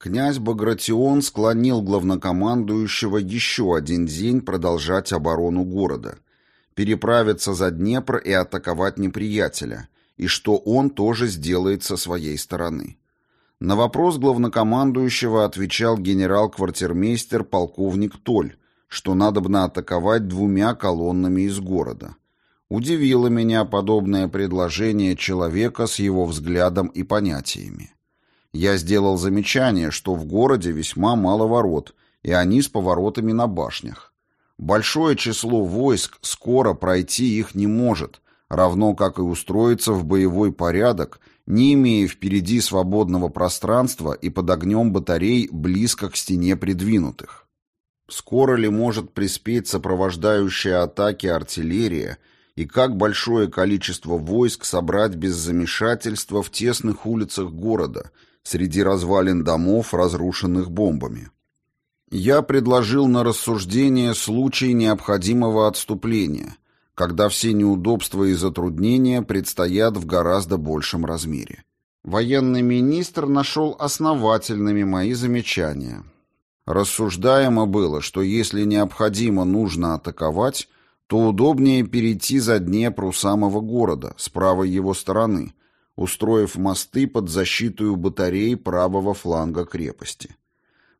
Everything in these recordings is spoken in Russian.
Князь Багратион склонил главнокомандующего еще один день продолжать оборону города, переправиться за Днепр и атаковать неприятеля, и что он тоже сделает со своей стороны. На вопрос главнокомандующего отвечал генерал-квартирмейстер полковник Толь, что надобно атаковать двумя колоннами из города. Удивило меня подобное предложение человека с его взглядом и понятиями. Я сделал замечание, что в городе весьма мало ворот, и они с поворотами на башнях. Большое число войск скоро пройти их не может, равно как и устроиться в боевой порядок, не имея впереди свободного пространства и под огнем батарей близко к стене придвинутых. Скоро ли может приспеть сопровождающая атаки артиллерия и как большое количество войск собрать без замешательства в тесных улицах города, среди развалин домов, разрушенных бомбами? Я предложил на рассуждение случай необходимого отступления, когда все неудобства и затруднения предстоят в гораздо большем размере. Военный министр нашел основательными мои замечания. Рассуждаемо было, что если необходимо нужно атаковать, то удобнее перейти за Днепр у самого города, с правой его стороны, устроив мосты под защиту батарей правого фланга крепости.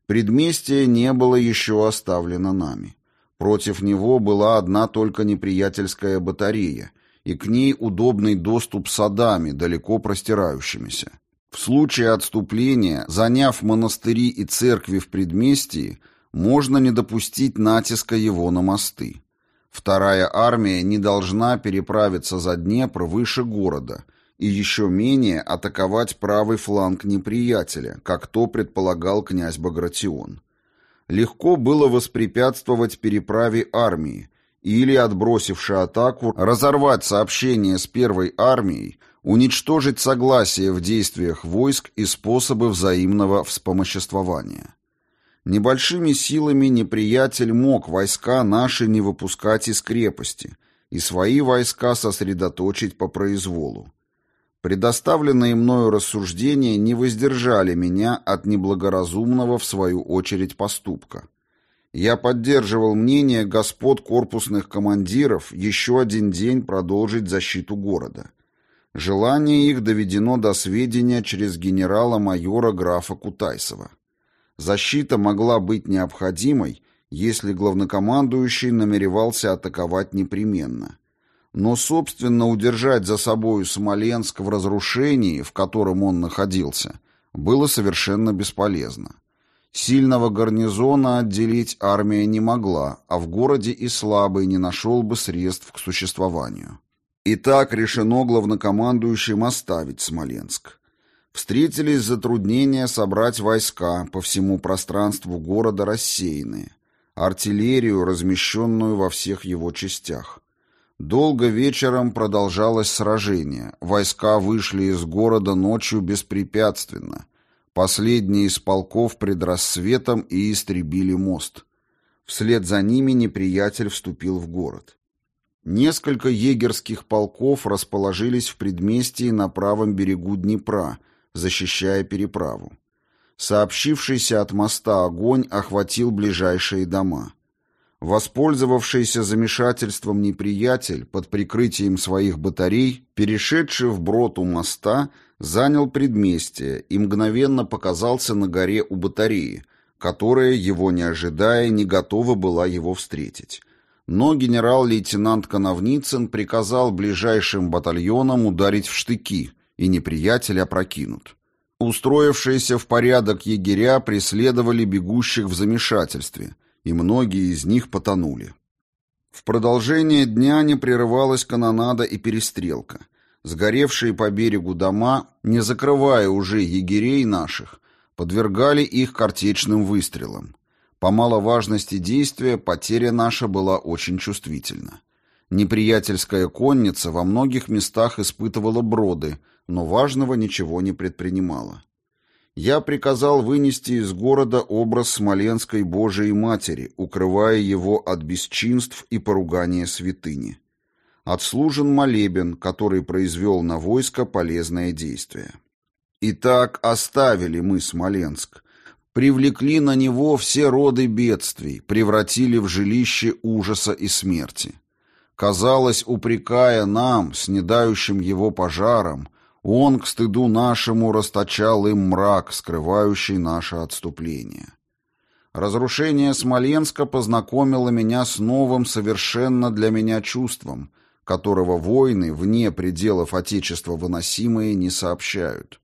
Предместье не было еще оставлено нами. Против него была одна только неприятельская батарея, и к ней удобный доступ садами, далеко простирающимися. В случае отступления, заняв монастыри и церкви в предместье, можно не допустить натиска его на мосты. Вторая армия не должна переправиться за Днепр выше города и еще менее атаковать правый фланг неприятеля, как то предполагал князь Багратион легко было воспрепятствовать переправе армии или, отбросивши атаку, разорвать сообщение с первой армией, уничтожить согласие в действиях войск и способы взаимного вспомоществования. Небольшими силами неприятель мог войска наши не выпускать из крепости и свои войска сосредоточить по произволу. Предоставленные мною рассуждения не воздержали меня от неблагоразумного, в свою очередь, поступка. Я поддерживал мнение господ корпусных командиров еще один день продолжить защиту города. Желание их доведено до сведения через генерала-майора графа Кутайсова. Защита могла быть необходимой, если главнокомандующий намеревался атаковать непременно но, собственно, удержать за собою Смоленск в разрушении, в котором он находился, было совершенно бесполезно. Сильного гарнизона отделить армия не могла, а в городе и слабый не нашел бы средств к существованию. И так решено главнокомандующим оставить Смоленск. Встретились затруднения собрать войска по всему пространству города рассеянные, артиллерию, размещенную во всех его частях. Долго вечером продолжалось сражение. Войска вышли из города ночью беспрепятственно. Последние из полков пред рассветом и истребили мост. Вслед за ними неприятель вступил в город. Несколько егерских полков расположились в предместье на правом берегу Днепра, защищая переправу. Сообщившийся от моста огонь охватил ближайшие дома. Воспользовавшийся замешательством неприятель под прикрытием своих батарей, перешедший в брод у моста, занял предместье и мгновенно показался на горе у батареи, которая, его не ожидая, не готова была его встретить. Но генерал-лейтенант Коновницын приказал ближайшим батальонам ударить в штыки, и неприятель опрокинут. Устроившиеся в порядок егеря преследовали бегущих в замешательстве – и многие из них потонули. В продолжение дня не прерывалась канонада и перестрелка. Сгоревшие по берегу дома, не закрывая уже егерей наших, подвергали их картечным выстрелам. По маловажности действия потеря наша была очень чувствительна. Неприятельская конница во многих местах испытывала броды, но важного ничего не предпринимала я приказал вынести из города образ Смоленской Божией Матери, укрывая его от бесчинств и поругания святыни. Отслужен молебен, который произвел на войско полезное действие. Итак, оставили мы Смоленск. привлекли на него все роды бедствий, превратили в жилище ужаса и смерти. Казалось, упрекая нам, снедающим его пожаром, он к стыду нашему расточал им мрак, скрывающий наше отступление. Разрушение Смоленска познакомило меня с новым совершенно для меня чувством, которого войны вне пределов Отечества выносимые не сообщают.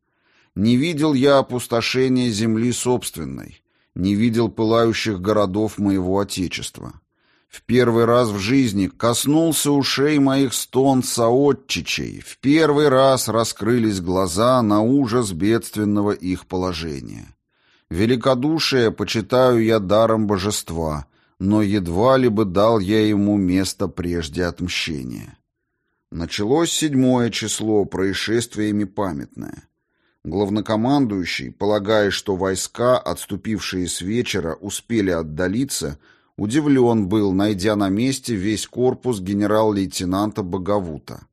Не видел я опустошения земли собственной, не видел пылающих городов моего Отечества. В первый раз в жизни коснулся ушей моих стон соотчичей, в первый раз раскрылись глаза на ужас бедственного их положения. Великодушие почитаю я даром божества, но едва ли бы дал я ему место прежде отмщения. Началось седьмое число, происшествиями памятное. Главнокомандующий, полагая, что войска, отступившие с вечера, успели отдалиться, удивлен был, найдя на месте весь корпус генерал-лейтенанта Боговута.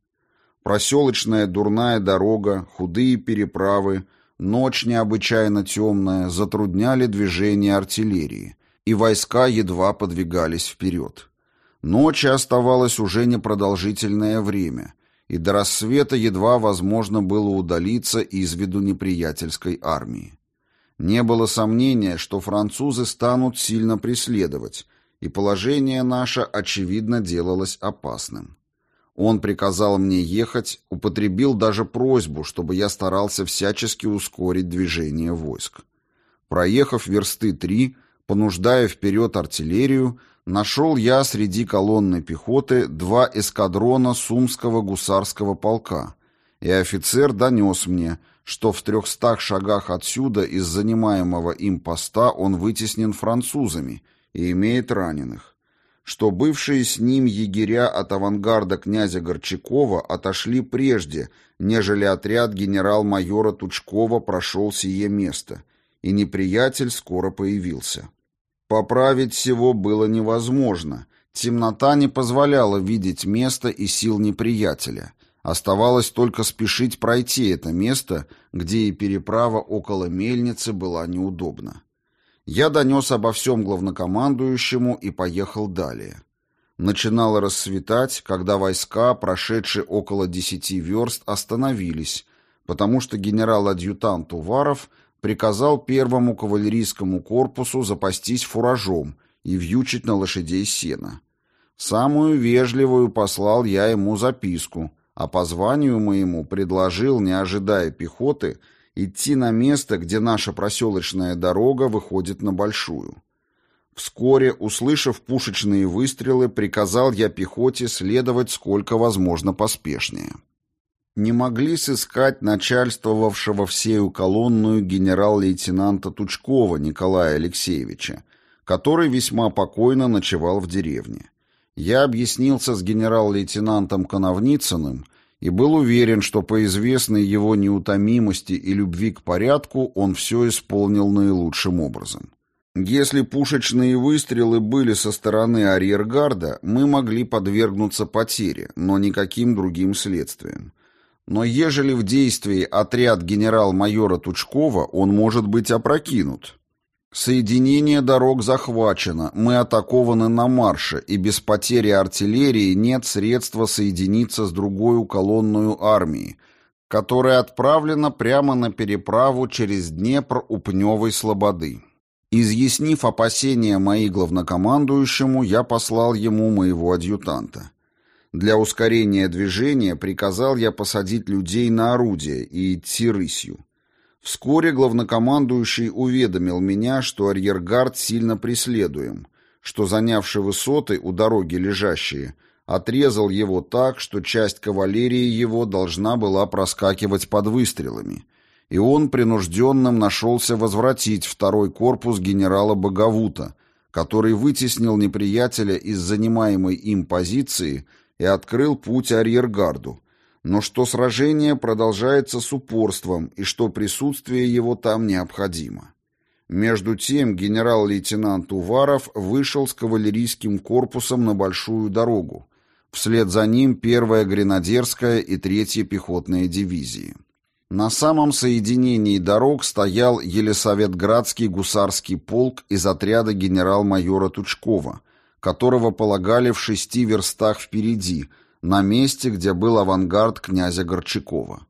Проселочная дурная дорога, худые переправы — Ночь необычайно темная затрудняли движение артиллерии, и войска едва подвигались вперед. Ночи оставалось уже непродолжительное время, и до рассвета едва возможно было удалиться из виду неприятельской армии. Не было сомнения, что французы станут сильно преследовать, и положение наше, очевидно, делалось опасным. Он приказал мне ехать, употребил даже просьбу, чтобы я старался всячески ускорить движение войск. Проехав версты три, понуждая вперед артиллерию, нашел я среди колонны пехоты два эскадрона Сумского гусарского полка, и офицер донес мне, что в трехстах шагах отсюда из занимаемого им поста он вытеснен французами и имеет раненых что бывшие с ним егеря от авангарда князя Горчакова отошли прежде, нежели отряд генерал-майора Тучкова прошел сие место, и неприятель скоро появился. Поправить всего было невозможно, темнота не позволяла видеть место и сил неприятеля. Оставалось только спешить пройти это место, где и переправа около мельницы была неудобна. Я донес обо всем главнокомандующему и поехал далее. Начинало рассветать, когда войска, прошедшие около десяти верст, остановились, потому что генерал-адъютант Уваров приказал первому кавалерийскому корпусу запастись фуражом и вьючить на лошадей сена. Самую вежливую послал я ему записку, а по званию моему предложил, не ожидая пехоты, идти на место, где наша проселочная дорога выходит на большую. Вскоре, услышав пушечные выстрелы, приказал я пехоте следовать сколько возможно поспешнее. Не могли сыскать начальствовавшего всею колонную генерал-лейтенанта Тучкова Николая Алексеевича, который весьма покойно ночевал в деревне. Я объяснился с генерал-лейтенантом Коновницыным и был уверен, что по известной его неутомимости и любви к порядку он все исполнил наилучшим образом. Если пушечные выстрелы были со стороны арьергарда, мы могли подвергнуться потере, но никаким другим следствиям. Но ежели в действии отряд генерал-майора Тучкова, он может быть опрокинут, Соединение дорог захвачено, мы атакованы на марше, и без потери артиллерии нет средства соединиться с другой колонную армии, которая отправлена прямо на переправу через Днепр у Пневой Слободы. Изъяснив опасения мои главнокомандующему, я послал ему моего адъютанта. Для ускорения движения приказал я посадить людей на орудие и идти рысью. Вскоре главнокомандующий уведомил меня, что арьергард сильно преследуем, что, занявший высоты у дороги лежащие, отрезал его так, что часть кавалерии его должна была проскакивать под выстрелами, и он принужденным нашелся возвратить второй корпус генерала Боговута, который вытеснил неприятеля из занимаемой им позиции и открыл путь арьергарду, но что сражение продолжается с упорством и что присутствие его там необходимо. Между тем генерал-лейтенант Уваров вышел с кавалерийским корпусом на большую дорогу. Вслед за ним первая гренадерская и третья пехотная дивизии. На самом соединении дорог стоял Елисаветградский гусарский полк из отряда генерал-майора Тучкова, которого полагали в шести верстах впереди, на месте, где был авангард князя Горчакова.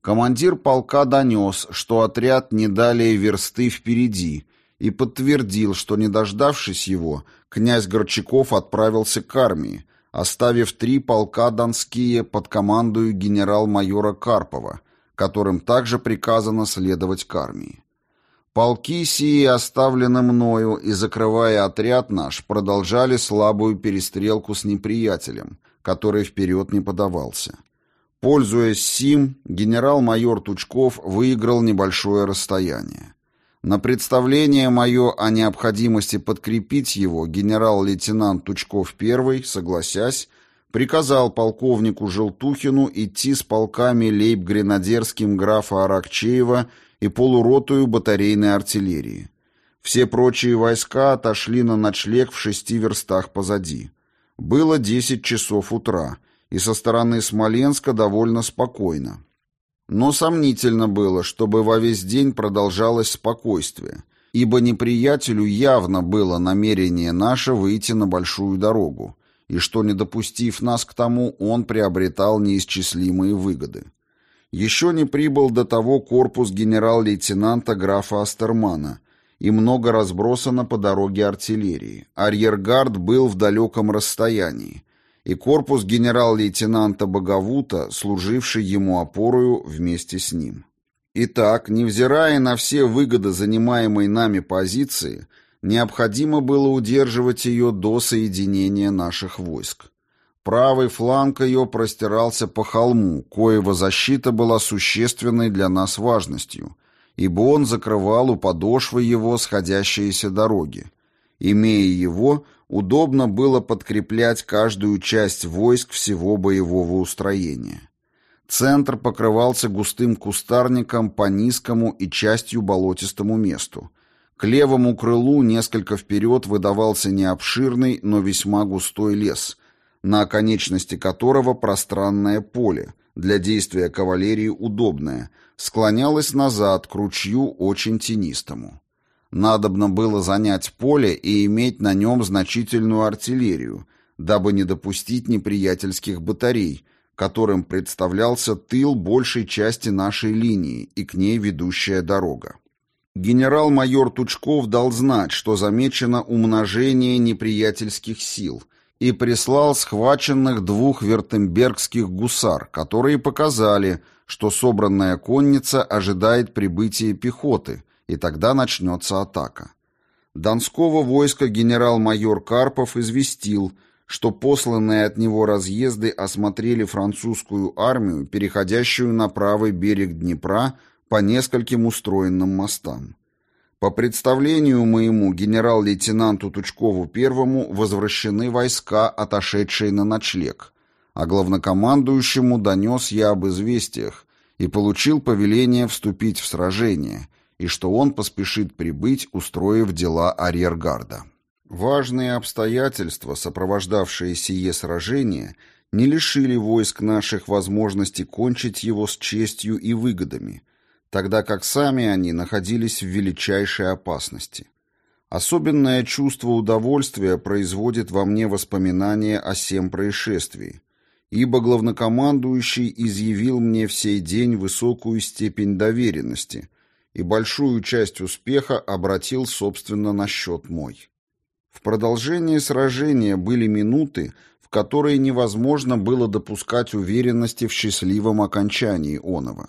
Командир полка донес, что отряд не далее версты впереди, и подтвердил, что, не дождавшись его, князь Горчаков отправился к армии, оставив три полка донские под командою генерал-майора Карпова, которым также приказано следовать к армии. Полки сии оставлены мною и, закрывая отряд наш, продолжали слабую перестрелку с неприятелем, который вперед не подавался. Пользуясь сим, генерал-майор Тучков выиграл небольшое расстояние. На представление мое о необходимости подкрепить его генерал-лейтенант Тучков I, согласясь, приказал полковнику Желтухину идти с полками лейб-гренадерским графа Аракчеева и полуротую батарейной артиллерии. Все прочие войска отошли на ночлег в шести верстах позади. Было десять часов утра, и со стороны Смоленска довольно спокойно. Но сомнительно было, чтобы во весь день продолжалось спокойствие, ибо неприятелю явно было намерение наше выйти на большую дорогу, и что, не допустив нас к тому, он приобретал неисчислимые выгоды. Еще не прибыл до того корпус генерал-лейтенанта графа Астермана, и много разбросано по дороге артиллерии. Арьергард был в далеком расстоянии, и корпус генерал-лейтенанта Боговута, служивший ему опорою вместе с ним. Итак, невзирая на все выгоды занимаемой нами позиции, необходимо было удерживать ее до соединения наших войск. Правый фланг ее простирался по холму, коего защита была существенной для нас важностью, ибо он закрывал у подошвы его сходящиеся дороги. Имея его, удобно было подкреплять каждую часть войск всего боевого устроения. Центр покрывался густым кустарником по низкому и частью болотистому месту. К левому крылу несколько вперед выдавался необширный, но весьма густой лес, на оконечности которого пространное поле, для действия кавалерии удобное, склонялось назад к ручью очень тенистому. Надобно было занять поле и иметь на нем значительную артиллерию, дабы не допустить неприятельских батарей, которым представлялся тыл большей части нашей линии и к ней ведущая дорога. Генерал-майор Тучков дал знать, что замечено умножение неприятельских сил, и прислал схваченных двух вертембергских гусар, которые показали, что собранная конница ожидает прибытия пехоты, и тогда начнется атака. Донского войска генерал-майор Карпов известил, что посланные от него разъезды осмотрели французскую армию, переходящую на правый берег Днепра по нескольким устроенным мостам. По представлению моему генерал-лейтенанту Тучкову первому возвращены войска, отошедшие на ночлег, а главнокомандующему донес я об известиях и получил повеление вступить в сражение – и что он поспешит прибыть, устроив дела арьергарда. Важные обстоятельства, сопровождавшие сие сражение, не лишили войск наших возможности кончить его с честью и выгодами, тогда как сами они находились в величайшей опасности. Особенное чувство удовольствия производит во мне воспоминания о сем происшествии, ибо главнокомандующий изъявил мне в сей день высокую степень доверенности – и большую часть успеха обратил, собственно, на счет мой. В продолжении сражения были минуты, в которые невозможно было допускать уверенности в счастливом окончании оного.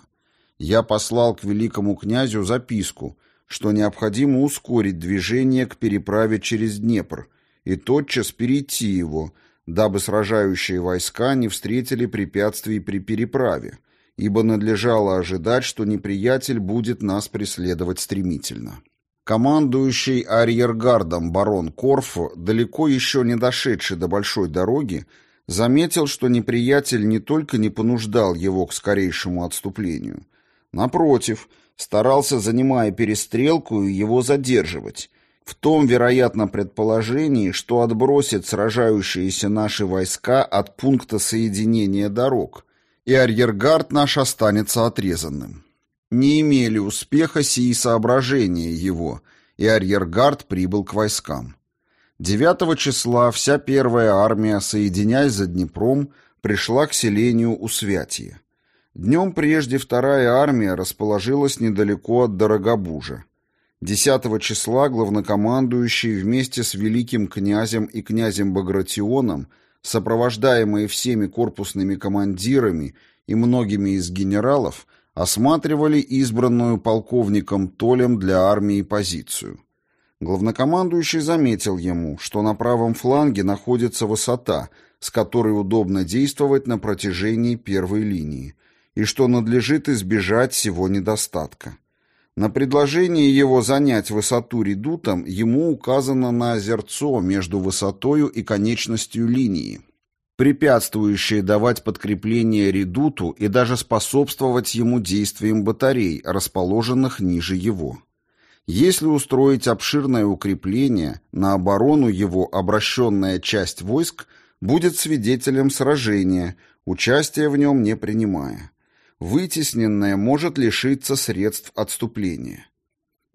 Я послал к великому князю записку, что необходимо ускорить движение к переправе через Днепр и тотчас перейти его, дабы сражающие войска не встретили препятствий при переправе, ибо надлежало ожидать, что неприятель будет нас преследовать стремительно. Командующий арьергардом барон Корфу, далеко еще не дошедший до большой дороги, заметил, что неприятель не только не понуждал его к скорейшему отступлению, напротив, старался, занимая перестрелку, его задерживать, в том, вероятно, предположении, что отбросит сражающиеся наши войска от пункта соединения дорог – и арьергард наш останется отрезанным. Не имели успеха сии соображения его, и арьергард прибыл к войскам. 9 числа вся первая армия, соединяясь за Днепром, пришла к селению Усвятье. Днем прежде вторая армия расположилась недалеко от Дорогобужа. 10 числа главнокомандующий вместе с великим князем и князем Багратионом, сопровождаемые всеми корпусными командирами и многими из генералов, осматривали избранную полковником Толем для армии позицию. Главнокомандующий заметил ему, что на правом фланге находится высота, с которой удобно действовать на протяжении первой линии, и что надлежит избежать всего недостатка. На предложение его занять высоту редутом ему указано на озерцо между высотою и конечностью линии, препятствующее давать подкрепление редуту и даже способствовать ему действиям батарей, расположенных ниже его. Если устроить обширное укрепление, на оборону его обращенная часть войск будет свидетелем сражения, участия в нем не принимая вытесненная может лишиться средств отступления.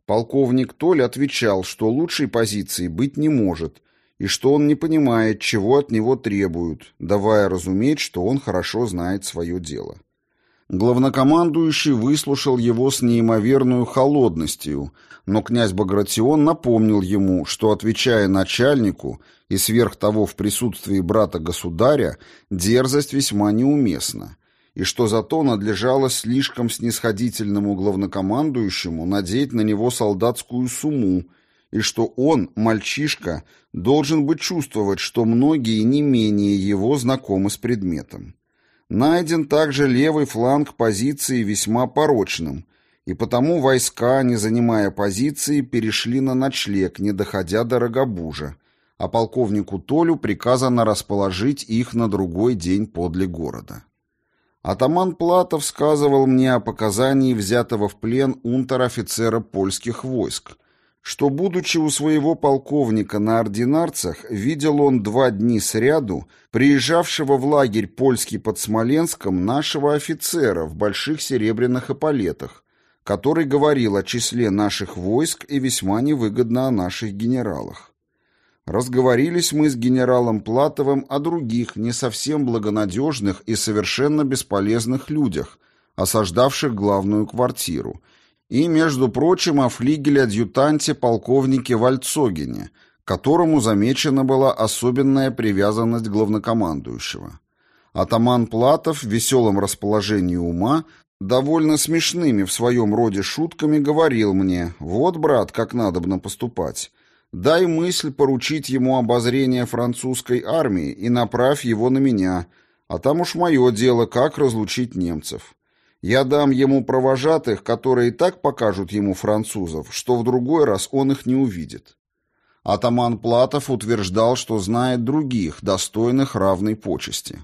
Полковник Толь отвечал, что лучшей позиции быть не может, и что он не понимает, чего от него требуют, давая разуметь, что он хорошо знает свое дело. Главнокомандующий выслушал его с неимоверной холодностью, но князь Багратион напомнил ему, что, отвечая начальнику и сверх того в присутствии брата-государя, дерзость весьма неуместна, и что зато надлежало слишком снисходительному главнокомандующему надеть на него солдатскую сумму, и что он, мальчишка, должен бы чувствовать, что многие не менее его знакомы с предметом. Найден также левый фланг позиции весьма порочным, и потому войска, не занимая позиции, перешли на ночлег, не доходя до Рогобужа, а полковнику Толю приказано расположить их на другой день подле города. Атаман Платов сказывал мне о показании взятого в плен унтер-офицера польских войск, что, будучи у своего полковника на ординарцах, видел он два дни сряду приезжавшего в лагерь польский под Смоленском нашего офицера в больших серебряных эполетах, который говорил о числе наших войск и весьма невыгодно о наших генералах. Разговорились мы с генералом Платовым о других, не совсем благонадежных и совершенно бесполезных людях, осаждавших главную квартиру, и, между прочим, о флигеле-адъютанте полковнике Вальцогине, которому замечена была особенная привязанность главнокомандующего. Атаман Платов в веселом расположении ума, довольно смешными в своем роде шутками, говорил мне «Вот, брат, как надобно поступать». Дай мысль поручить ему обозрение французской армии и направь его на меня, а там уж мое дело, как разлучить немцев. Я дам ему провожатых, которые так покажут ему французов, что в другой раз он их не увидит. Атаман Платов утверждал, что знает других, достойных равной почести.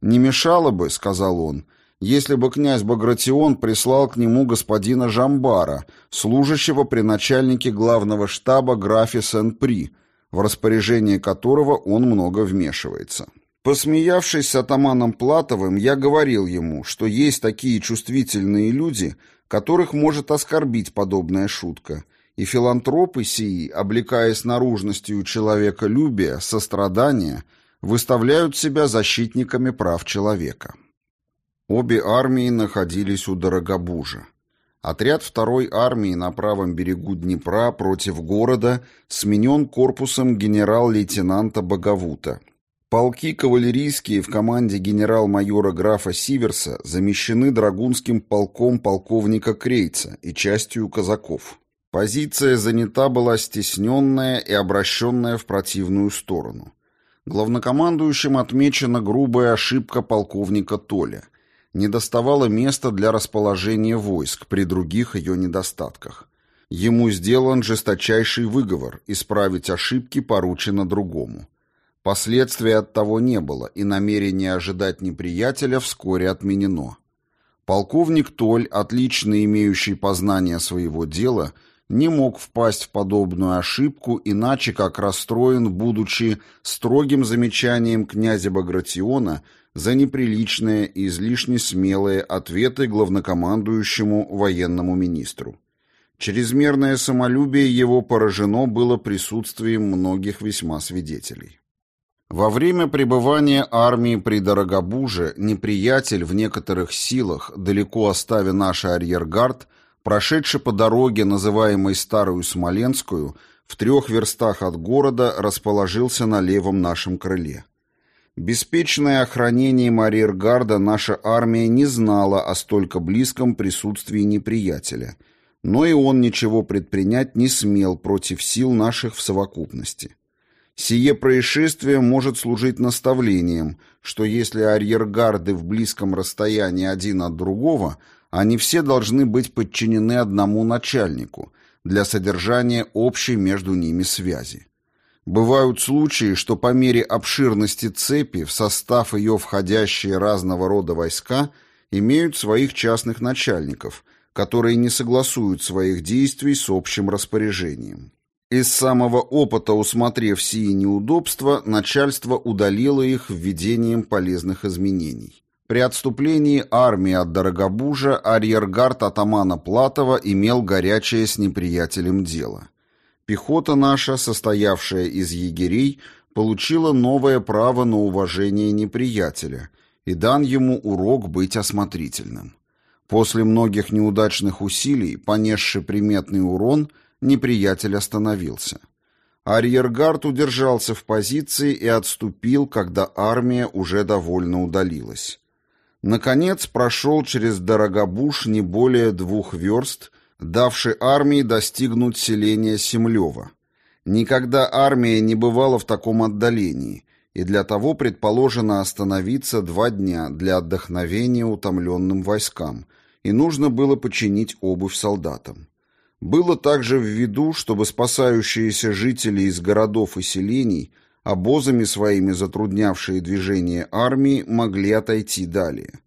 «Не мешало бы, — сказал он, — если бы князь Багратион прислал к нему господина Жамбара, служащего при начальнике главного штаба графе Сен-При, в распоряжение которого он много вмешивается. Посмеявшись с атаманом Платовым, я говорил ему, что есть такие чувствительные люди, которых может оскорбить подобная шутка, и филантропы сии, облекаясь наружностью человеколюбия, сострадания, выставляют себя защитниками прав человека. Обе армии находились у Дорогобужа. Отряд второй армии на правом берегу Днепра против города сменен корпусом генерал-лейтенанта Боговута. Полки кавалерийские в команде генерал-майора графа Сиверса замещены драгунским полком полковника Крейца и частью казаков. Позиция занята была стесненная и обращенная в противную сторону. Главнокомандующим отмечена грубая ошибка полковника Толя не доставало места для расположения войск при других ее недостатках. Ему сделан жесточайший выговор, исправить ошибки поручено другому. Последствий от того не было, и намерение ожидать неприятеля вскоре отменено. Полковник Толь, отлично имеющий познание своего дела, не мог впасть в подобную ошибку, иначе как расстроен, будучи строгим замечанием князя Багратиона за неприличные и излишне смелые ответы главнокомандующему военному министру. Чрезмерное самолюбие его поражено было присутствием многих весьма свидетелей. Во время пребывания армии при Дорогобуже неприятель в некоторых силах, далеко оставя наш арьергард, прошедший по дороге, называемой Старую Смоленскую, в трех верстах от города расположился на левом нашем крыле. Беспечное охранением арьергарда наша армия не знала о столько близком присутствии неприятеля – но и он ничего предпринять не смел против сил наших в совокупности. Сие происшествие может служить наставлением, что если арьергарды в близком расстоянии один от другого, они все должны быть подчинены одному начальнику для содержания общей между ними связи. Бывают случаи, что по мере обширности цепи в состав ее входящие разного рода войска имеют своих частных начальников, которые не согласуют своих действий с общим распоряжением. Из самого опыта, усмотрев сии неудобства, начальство удалило их введением полезных изменений. При отступлении армии от Дорогобужа арьергард атамана Платова имел горячее с неприятелем дело. Пехота наша, состоявшая из егерей, получила новое право на уважение неприятеля, и дан ему урок быть осмотрительным. После многих неудачных усилий, понесший приметный урон, неприятель остановился. Арьергард удержался в позиции и отступил, когда армия уже довольно удалилась. Наконец прошел через Дорогобуш не более двух верст, давший армии достигнуть селения Семлева. Никогда армия не бывала в таком отдалении, и для того предположено остановиться два дня для отдохновения утомленным войскам – и нужно было починить обувь солдатам. Было также в виду, чтобы спасающиеся жители из городов и селений, обозами своими затруднявшие движение армии, могли отойти далее.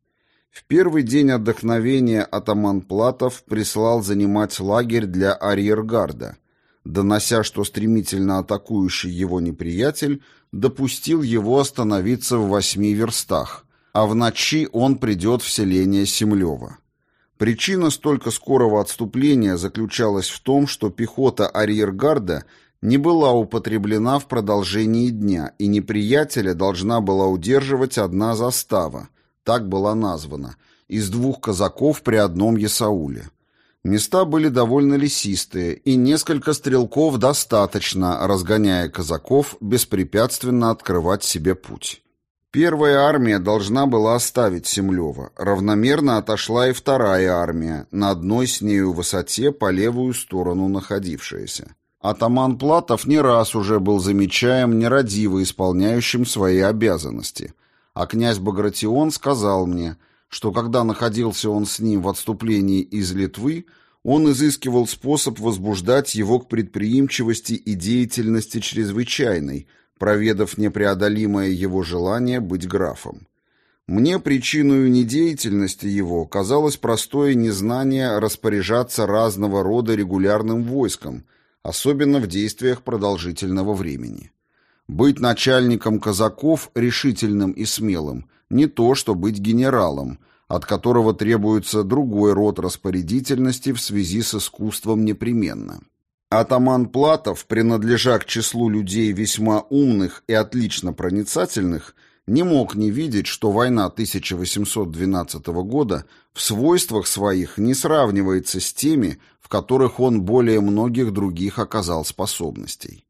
В первый день отдохновения атаман Платов прислал занимать лагерь для арьергарда, донося, что стремительно атакующий его неприятель допустил его остановиться в восьми верстах, а в ночи он придет в селение Семлево. Причина столько скорого отступления заключалась в том, что пехота арьергарда не была употреблена в продолжении дня, и неприятеля должна была удерживать одна застава, так была названа, из двух казаков при одном Ясауле. Места были довольно лесистые, и несколько стрелков достаточно, разгоняя казаков, беспрепятственно открывать себе путь. Первая армия должна была оставить Семлева. Равномерно отошла и вторая армия, на одной с нею высоте по левую сторону находившаяся. Атаман Платов не раз уже был замечаем нерадиво исполняющим свои обязанности, а князь Багратион сказал мне, что когда находился он с ним в отступлении из Литвы, он изыскивал способ возбуждать его к предприимчивости и деятельности чрезвычайной – проведав непреодолимое его желание быть графом. Мне причиной недеятельности его казалось простое незнание распоряжаться разного рода регулярным войском, особенно в действиях продолжительного времени. Быть начальником казаков решительным и смелым не то, что быть генералом, от которого требуется другой род распорядительности в связи с искусством непременно. Атаман Платов, принадлежа к числу людей весьма умных и отлично проницательных, не мог не видеть, что война 1812 года в свойствах своих не сравнивается с теми, в которых он более многих других оказал способностей.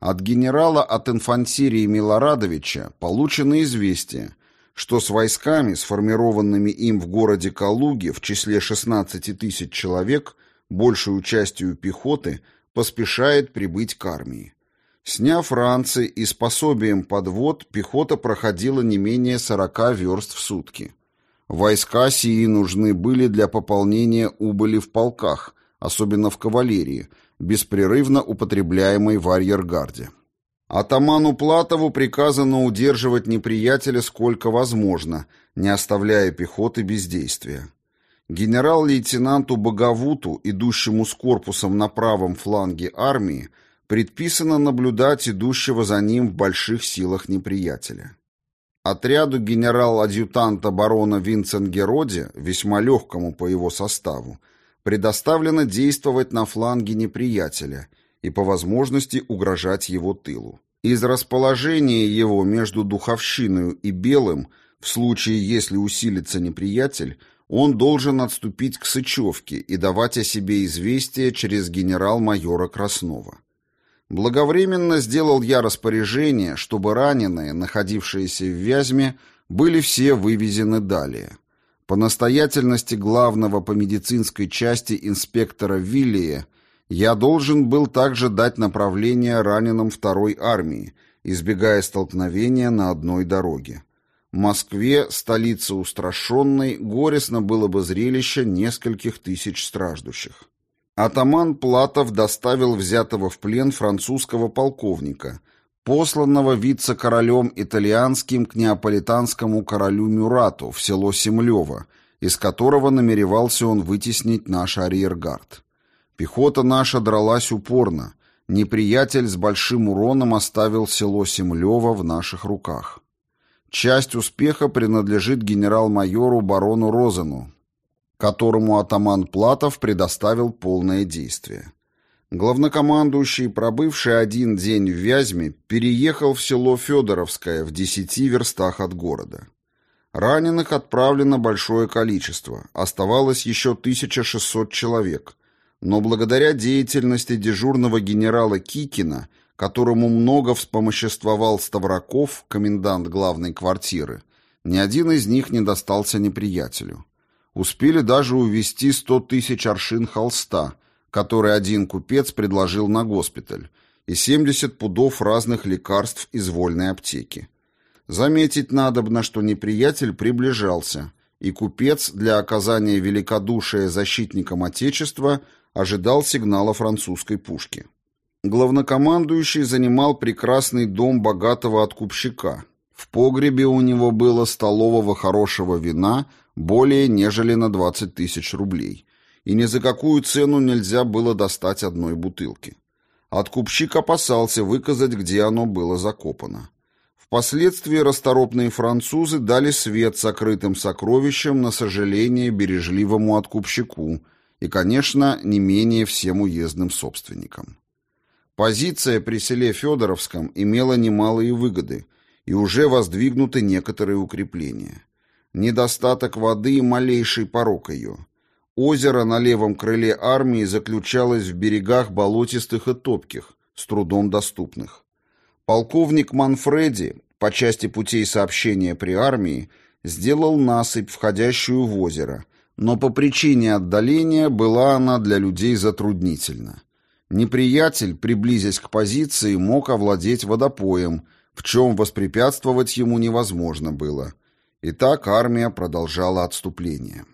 От генерала от инфантерии Милорадовича получено известие, что с войсками, сформированными им в городе Калуге в числе 16 тысяч человек – большую частью пехоты, поспешает прибыть к армии. Сняв ранцы и способием подвод, пехота проходила не менее 40 верст в сутки. Войска сии нужны были для пополнения убыли в полках, особенно в кавалерии, беспрерывно употребляемой в арьергарде. Атаману Платову приказано удерживать неприятеля сколько возможно, не оставляя пехоты бездействия. Генерал-лейтенанту Боговуту, идущему с корпусом на правом фланге армии, предписано наблюдать идущего за ним в больших силах неприятеля. Отряду генерал-адъютанта барона Винценгероде, весьма легкому по его составу, предоставлено действовать на фланге неприятеля и по возможности угрожать его тылу. Из расположения его между Духовщиной и Белым, в случае, если усилится неприятель, он должен отступить к Сычевке и давать о себе известие через генерал-майора Краснова. Благовременно сделал я распоряжение, чтобы раненые, находившиеся в Вязьме, были все вывезены далее. По настоятельности главного по медицинской части инспектора Виллия я должен был также дать направление раненым второй армии, избегая столкновения на одной дороге. Москве, столице устрашенной, горестно было бы зрелище нескольких тысяч страждущих. Атаман Платов доставил взятого в плен французского полковника, посланного вице-королем итальянским к неаполитанскому королю Мюрату в село Семлево, из которого намеревался он вытеснить наш арьергард. Пехота наша дралась упорно, неприятель с большим уроном оставил село Семлево в наших руках. Часть успеха принадлежит генерал-майору барону Розену, которому атаман Платов предоставил полное действие. Главнокомандующий, пробывший один день в Вязьме, переехал в село Федоровское в десяти верстах от города. Раненых отправлено большое количество, оставалось еще 1600 человек, но благодаря деятельности дежурного генерала Кикина, которому много вспомоществовал Ставраков, комендант главной квартиры, ни один из них не достался неприятелю. Успели даже увезти сто тысяч аршин холста, который один купец предложил на госпиталь, и 70 пудов разных лекарств из вольной аптеки. Заметить надобно, что неприятель приближался, и купец для оказания великодушия защитникам Отечества ожидал сигнала французской пушки. Главнокомандующий занимал прекрасный дом богатого откупщика. В погребе у него было столового хорошего вина более нежели на 20 тысяч рублей, и ни за какую цену нельзя было достать одной бутылки. Откупщик опасался выказать, где оно было закопано. Впоследствии расторопные французы дали свет сокрытым сокровищам на сожаление бережливому откупщику и, конечно, не менее всем уездным собственникам. Позиция при селе Федоровском имела немалые выгоды, и уже воздвигнуты некоторые укрепления. Недостаток воды – малейший порог ее. Озеро на левом крыле армии заключалось в берегах болотистых и топких, с трудом доступных. Полковник Манфреди, по части путей сообщения при армии, сделал насыпь, входящую в озеро, но по причине отдаления была она для людей затруднительна. Неприятель, приблизясь к позиции, мог овладеть водопоем, в чем воспрепятствовать ему невозможно было – Итак, армия продолжала отступление.